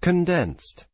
condensed.